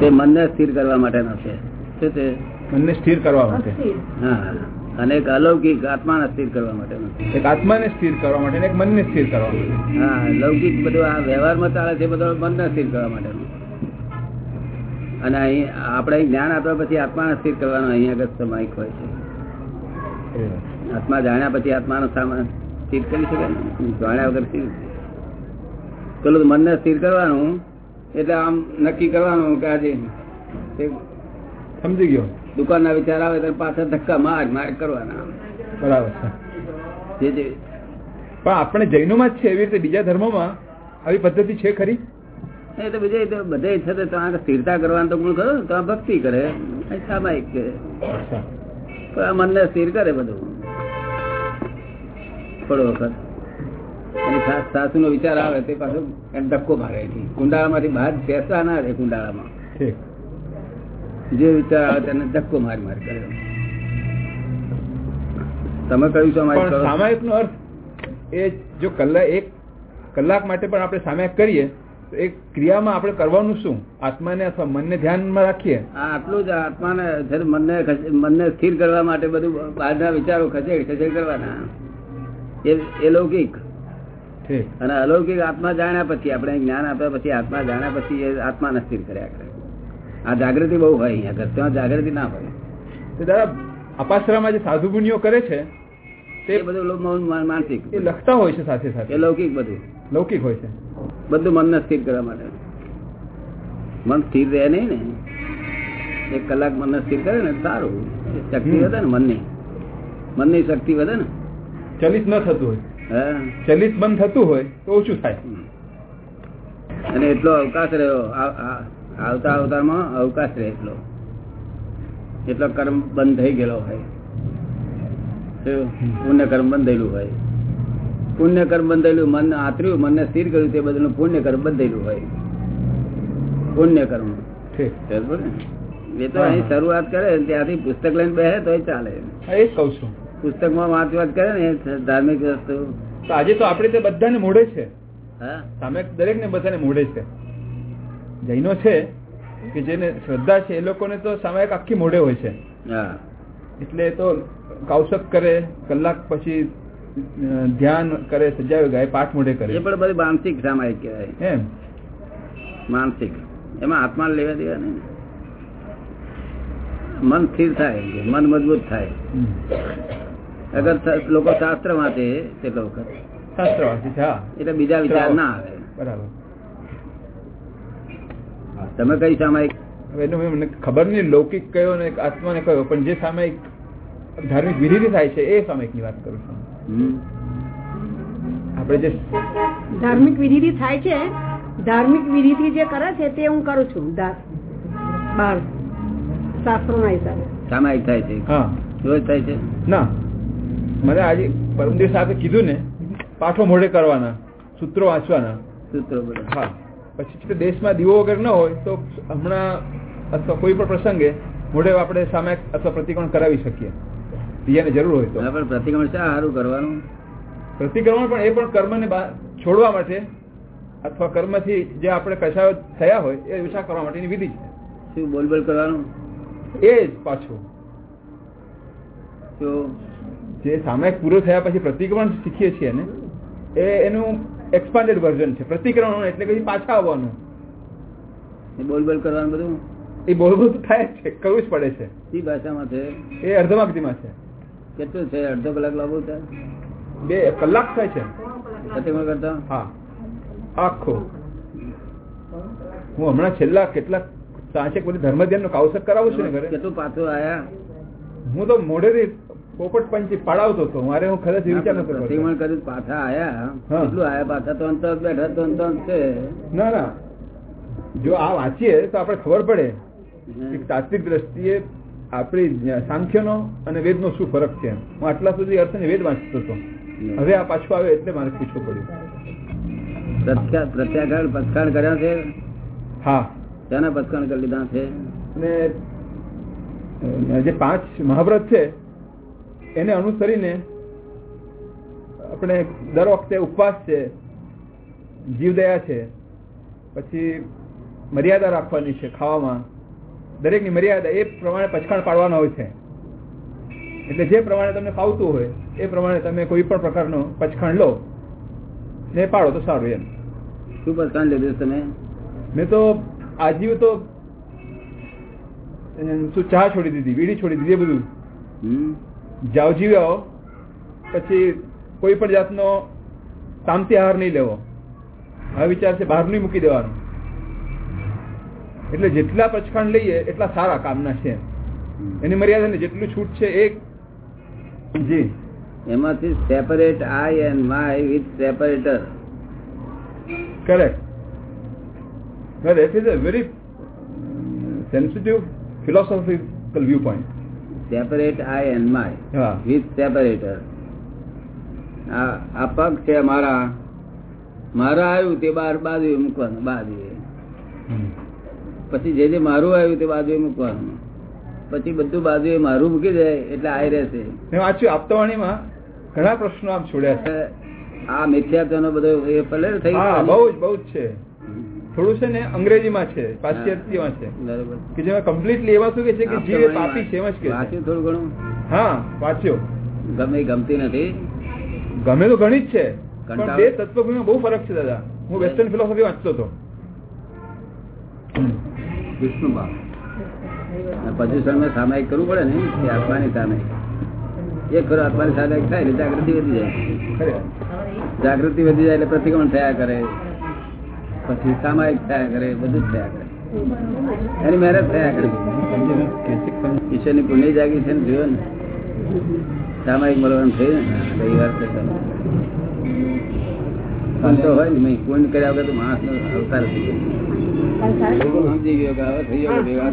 તે મનને સ્થિર કરવા માટેનો છે. શું મનને સ્થિર કરવા માટે. હા અને એક અલૌકિક આત્માને સ્થિર કરવા માટેનો. એક આત્માને સ્થિર કરવા માટે એક મનને સ્થિર કરવા માટે. હા લૌકિક બધું આ વ્યવહારમાં ચાલે છે બધો મનને સ્થિર કરવા માટેનું. અને અહીં આપણે જ્ઞાન આપ્યા પછી આત્માને સ્થિર કરવાનો અહીંયા આગળ સમાયિક હોય છે. આત્મા જાણ્યા પછી આત્માનો સામાન સ્થિર કરી શકે ને? જાણ્યા વગર સ્થિર. પેલું મનને સ્થિર કરવાનું એટલે આમ નક્કી કરવાનું કે આજે સમજી ગયો. દુકાનના વિચાર આવે તો પાછા ધક્કા માર માર કરવાના. બરાબર છે. જે પણ આપણે જૈનોમાં જ છે એવી રીતે બીજા ધર્મોમાં આવી પદ્ધતિ છે ખરી? એ તો બીજા બધે છે તો ત્યાં સ્થિરતા કરવાનું તો ગુણ કરો તો આ ભક્તિ કરે સામાયિક કરે અચ્છા. પણ આ મનને સ્થિર કરે બધું. થોડો વખત. સાસ- નો વિચાર આવે તે પાછો ધક્કો મારે. કુંડાળામાંથી બહાર બેસવા ના રહે કુંડાળામાં. જે વિચાર આવે તેને ધક્કો મારી મારી કરે. તમે કહ્યું છો સામાયિક નો અર્થ એ જો કલાક એક કલાક માટે પણ આપણે સામાયિક કરીએ તો એ ક્રિયામાં આપણે કરવાનું શું? આત્માને અથવા મનને ધ્યાનમાં રાખીએ? આ આટલું જ આત્માને મનને મનને સ્થિર કરવા માટે બધું બહારના વિચારો ખસેડ ખસેડ કરવાના. એ લૌકિક. અને અલૌકિક આત્મા જાણ્યા પછી આપણે જ્ઞાન આપ્યા પછી આત્મા જાણ્યા પછી એ આત્માને સ્થિર કર્યા કરે. આ જાગૃતિ બહુ હોય અહીંયા ઘર ત્યાં જાગૃતિ ના હોય. તો દાદા અપાસરામાં જે સાધુ મુનિઓ કરે છે તે બધું માનસિક એ લખતા હોય છે સાથે એ લૌકિક બધું. લૌકિક હોય છે. બધું મનને સ્થિર કરવા માટે. મન સ્થિર રહે નહીં ને. એક કલાક મનને સ્થિર કરે ને સારું. શક્તિ વધે ને મનની. મનની શક્તિ વધે ને. ચલિત ન થતું હોય. ચલિત બંધ થતું હોય તો ઓછું થાય. અને એટલો અવકાશ રહ્યો આવતા અવતારમાં અવકાશ રહે એટલો. એટલો કર્મ બંધ થઈ ગયેલો હોય. પુણ્ય કર્મ બંધેલું હોય. પુણ્ય કર્મ બંધેલું મન આતર્યું મનને સ્થિર કર્યું તે બધું પુણ્ય કર્મ બંધેલું હોય. પુણ્ય કર્મ? એ તો અહીં શરૂઆત કરે ત્યાંથી પુસ્તક લઈને બેસે તો ચાલે. એ જ કહું છું. પુસ્તકમાં વાંચ વાત કરે ને ધાર્મિક વસ્તુ. તો આજે તો આપણે તે બધાને મોડે છે. હા? સામે દરેક ને બધાને મોડે છે. જૈનો છે કે જેને શ્રદ્ધા છે એ લોકોને તો સામાયિક આખી મોડે હોય છે. હા. એટલે તો કૌશક કરે કલાક પછી ધ્યાન કરે સજાવે ગાય પાઠ મોઢે એ પણ બધી માનસિક સામાયિક કહેવાય. એમ. માનસિક. એમાં આત્મા લેવા દેવા નહીં મન સ્થિર થાય મન મજબૂત થાય. અગર લોકો શાસ્ત્ર વાંચે તેટલો વખત. શાસ્ત્ર વાંચે એટલે બીજા વિચાર ના આવે. બરાબર. તમે કઈ સામાયિક? એનું મને ખબર નહીં લૌકિક કયો ને આત્માને કયો પણ જે સામાયિક ધાર્મિક વિધિથી થાય છે એ સામાયિકની વાત કરું છું. આપણે જે ધાર્મિક વિધિથી થાય છે ધાર્મિક વિધિ જે કરે છે તે હું કરું છું બાર શાસ્ત્રો ના હિસાબે. સામાયિક થાય છે? હા. રોજ થાય છે? ના. મને આજે પરમ દિવસે આપે કીધું ને પાઠો મોઢે કરવાના સૂત્રો વાંચવાના. સૂત્રો હા. પછી દેશમાં દીવો વગર ન હોય તો હમણાં અથવા કોઈ પણ પ્રસંગે મોઢે આપણે સામે અથવા પ્રતિકોણ કરાવી શકીએ. બીજાને જરૂર હોય તો. પણ પ્રતિક્રમણ શા સારું કરવાનું. પ્રતિક્રમણ પણ એ પણ કર્મને છોડવા માટે અથવા કર્મથી જે આપણે કશાયો થયા હોય એ ઓછા કરવા માટેની વિધિ શું બોલ બોલ કરવાનું? છે એ જ પાછું. શું? જે સામાયિક પૂરો થયા પછી પ્રતિક્રમણ શીખીએ છીએ ને એ એનું એક્સપાન્ડેડ વર્ઝન છે. પ્રતિક્રમણ એટલે પછી પાછા આવવાનું. એ બોલ બોલ કરવાનું બધું? એ બોલ બોલ થાય છે કરવું જ પડે છે. એ ભાષામાં છે? એ અર્ધમાગધીમાં છે. કેટલું છે? અડધો કલાક લાવવું છે? બે કલાક થાય છે. પ્રતિક્રમણ કરતા? હા. આખો. હું હમણાં છેલ્લા કેટલાક સાંચેક બધી ધર્મ ધ્યાન કાવસક કરાવું છું ને ઘરે. કેટલું પાછું આયા? હું તો મોઢેથી પોપટ પંચી પડાવતો હતો. મારે હું ખરેખર વિચાર નતો પ્રતિમણ કર્યું પાછા આયા. કેટલું આયા પાછા? તો અંતર બેઠા તો અંત અંત છે. ના ના. જો આ વાંચીએ તો આપણે ખબર પડે કે તાત્વિક દ્રષ્ટિએ આપણી સાંખ્યનો અને વેદનો શું ફરક છે હું આટલા સુધી અર્થ વેદ વાંચતો હતો. હવે આ પાછું આવે એટલે મારે પૂછવું પડ્યું. પ્રત્યા- પ્રત્યાઘાત પથખાણ કર્યા છે? હા. તેના પથખાણ કરી લીધા છે? ને જે પાંચ મહાવ્રત છે એને અનુસરીને આપણે દર વખતે ઉપવાસ છે જીવદયા છે પછી મર્યાદા રાખવાની છે ખાવામાં. દરેકની મર્યાદા એ પ્રમાણે પચખાણ પાડવાના હોય છે. એટલે જે પ્રમાણે તમને ફાવતું હોય એ પ્રમાણે તમે કોઈ પણ પ્રકારનો પચખાણ લો. ને પાડો તો સારું એમ. શું પસંદ લીધું તમે? મેં તો આજીવ તો શું ચા છોડી દીધી વીડી છોડી દીધી બધું. હમ? જાવ જીવ્યો પછી કોઈ પણ જાતનો શાંતિ આહાર નહીં લેવો. આ વિચાર છે બહારનું મૂકી દેવાનું. એટલે જેટલા પચખાંડ લઈએ એટલા સારા કામના છે. એની મર્યાદા ને જેટલું છૂટ છે એક જી. એમાંથી separate I and my with separator correct that is a very sensitive philosophical viewpoint. Separate I and my with separator આ પગ છે મારા. મારા આવ્યું તે બાર બાજુ મૂકવાનું બાજુ પછી જે જે મારું આવ્યું તે બાજુ મૂકવાનું. પછી બધું બાજુ મારું મૂકી દે એટલે આઈ રહેશે. મેં વાંચ્યું આપતાવાણીમાં ઘણા પ્રશ્નો આમ છોડ્યા છે. આ મિથ્યાત્વનો બધો એ પલેર થઈ ગયો. બહુ જ બહુ જ છે. થોડું છે ને અંગ્રેજીમાં છે પાશ્ચાત્યમાં છે. કે જેમાં કમ્પ્લીટલી એવા શું કે છે કે જીવ પાપી છે એમ જ કે વાંચ્યું થોડું ઘણું? હા વાંચ્યો. ગમે ગમતી નથી. ગમે તો ઘણી જ છે. પણ બે તત્વજ્ઞાનમાં બહુ ફરક છે દાદા. હું વેસ્ટર્ન ફિલોસોફી વાંચતો હતો. વિષ્ણુમાં. પર્યુષણમાં સામાયિક કરવું પડે ને એ આત્માની સામે. એ ખરો આત્માની સામાયિક થાય એટલે જાગૃતિ વધી જાય. ખરે. જાગૃતિ વધી જાય એટલે પ્રતિક્રમણ થયા કરે. પછી સામાયિક થયા કરે બધું જ થયા કરે. એની મહેનત થયા કરે. ઈશ્વરની પુણ્ય જાગી છે ને જોયો ને? સામાયિક મળવાનું થયું ને રવિવાર કરતા હોય ને મેં પુણ્ય કર્યા વગર તો માણસ નો અવતાર થઈ ગયો. સમજી ગયો કે હવે સંયોગો ભેગા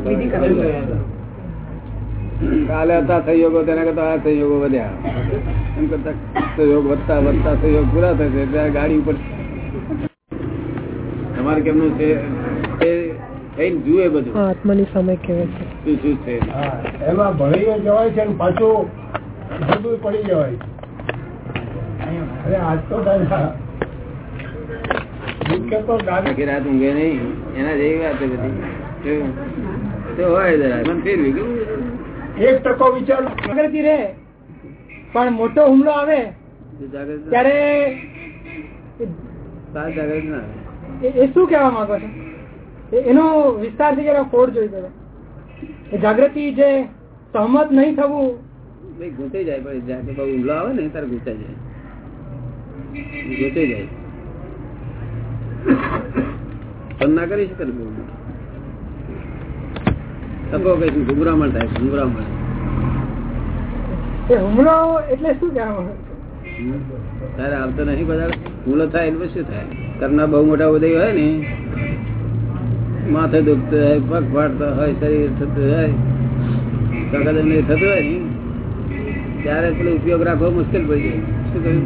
કાલે હતા સહયોગો તેના કરતા આ સહયોગો વધ્યા. એમ કરતા સહયોગ વધતા વધતા સહયોગ પૂરા થશે. ત્યારે ગાડી ઉપર તમારે કેમનું છે? જુએ બધું? આત્માની સમય કહેવાય છે. શું શું છે? એમાં ભણીને જવાય છે પાછું જુદું પડી જવાય અરે આજ તો દાદા મુખ્ય તો દાદા આખી રાત ઊંઘે નહીં. એના જેવી વાત બધી. તો હોય જરા મને ફેરવી એક ટકો વિચાર જાગૃતિ રહે પણ મોટો હુમલો આવે ત્યારે જાગૃત ના એ શું કહેવા માંગો છો? એનો વિસ્તારથી જરા કોડ જોઈ દો જાગૃતિ જે સહમત નહીં થવું. ભાઈ ગૂંચાઈ જાય પણ જાગે બહુ ઊંઘલો આવે ને ત્યારે ગૂંચાઈ જાય. ગૂંચાઈ જાય. પણ ના કરી શકે તકો કઈ ગુમરામણ થાય ગુમરામણ એ હુમલો એટલે શું કહેવા માંગો છો? તારે આવતો નહીં બધા ભૂલો થાય એટલે શું થાય? કરના બહુ મોટા ઉદય હોય ને, માથે દુખતું હોય, પગ ફાટતો હોય, શરીર થતું હોય સગદ નહીં થતું હોય ને, ત્યારે પેલો ઉપયોગ રાખવો મુશ્કેલ પડી જાય. શું કહ્યું?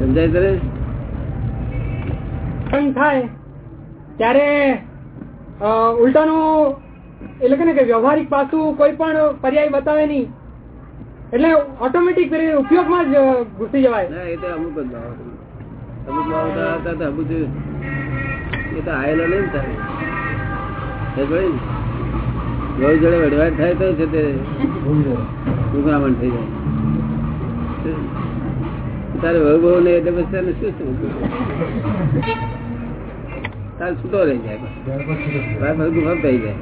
સમજાય તને? થાય. ત્યારે ઉલટાનું, એટલે કે વ્યવહારિક પાસું કોઈ પણ પર્યાય બતાવે નહીં. એટલે ઓટોમેટિક ઉપયોગમાં જ ઘૂસી જવાય. ના, એ તો અમુક જ અમુક બાબત હતા અમુક એ તો આયેલો નહીં ને તારે? ગૌ જોડે વડવાડ થાય તો છે તે ગુંગરામણ થઈ જાય. તારે વહુ બહુ ને એટલે પછી તને શું તારે છૂટો રહી જાય ગુફામ થઈ જાય.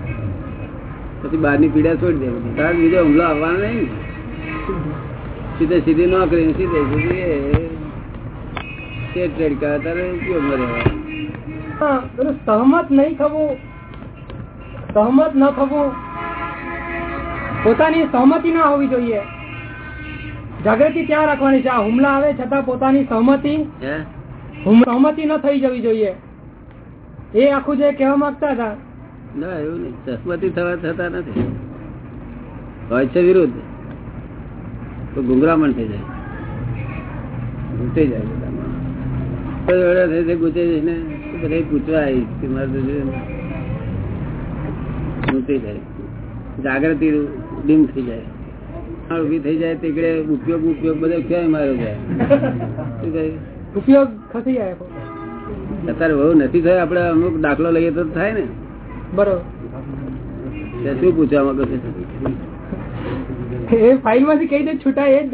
પછી બહારની પીડા છોડી દે. તારે બીજો હુમલો આવવાનો નહીં ને. સીધે સીધી નોકરી સીધે સીધી ટ્રેડ કરે તારે ઉપયોગમાં રહેવા સહમત નહીં થવું સહમત ન થવું પોતાની સહમતિ ના હોવી જોઈએ. જાગૃતિ ત્યાં રાખવાની છે. આ હુમલા આવે છતાં પોતાની સહમતિ સહમતિ ન થઈ જવી જોઈએ. એ આખું જે કહેવા માંગતા હતા. ના એવું નહીં. સહમતિ થવા થતા નથી. હોય છે વિરુદ્ધ. તો ગુંગરામણ થઈ જાય. ગુંચાઈ જાય બધા માણસ. તો એવડા થઈ ગુંચાઈ જાય ને બધા પૂછવા કે મારે તો જોઈએ ને. ગુંચાઈ જાય. જાગૃતિ ડીમ થઈ જાય. આ થઈ જાય તે ઉપયોગ ઉપયોગ બધો ક્યાંય મારો જાય. શું કહ્યું ઉપયોગ ખસી જાય અત્યારે બહુ નથી થયો આપડે અમુક દાખલો લઈએ તો થાય ને. બરોબર. શું પૂછવા માંગો છો? એ ફાઇલમાંથી કઈ દે છૂટા એ જ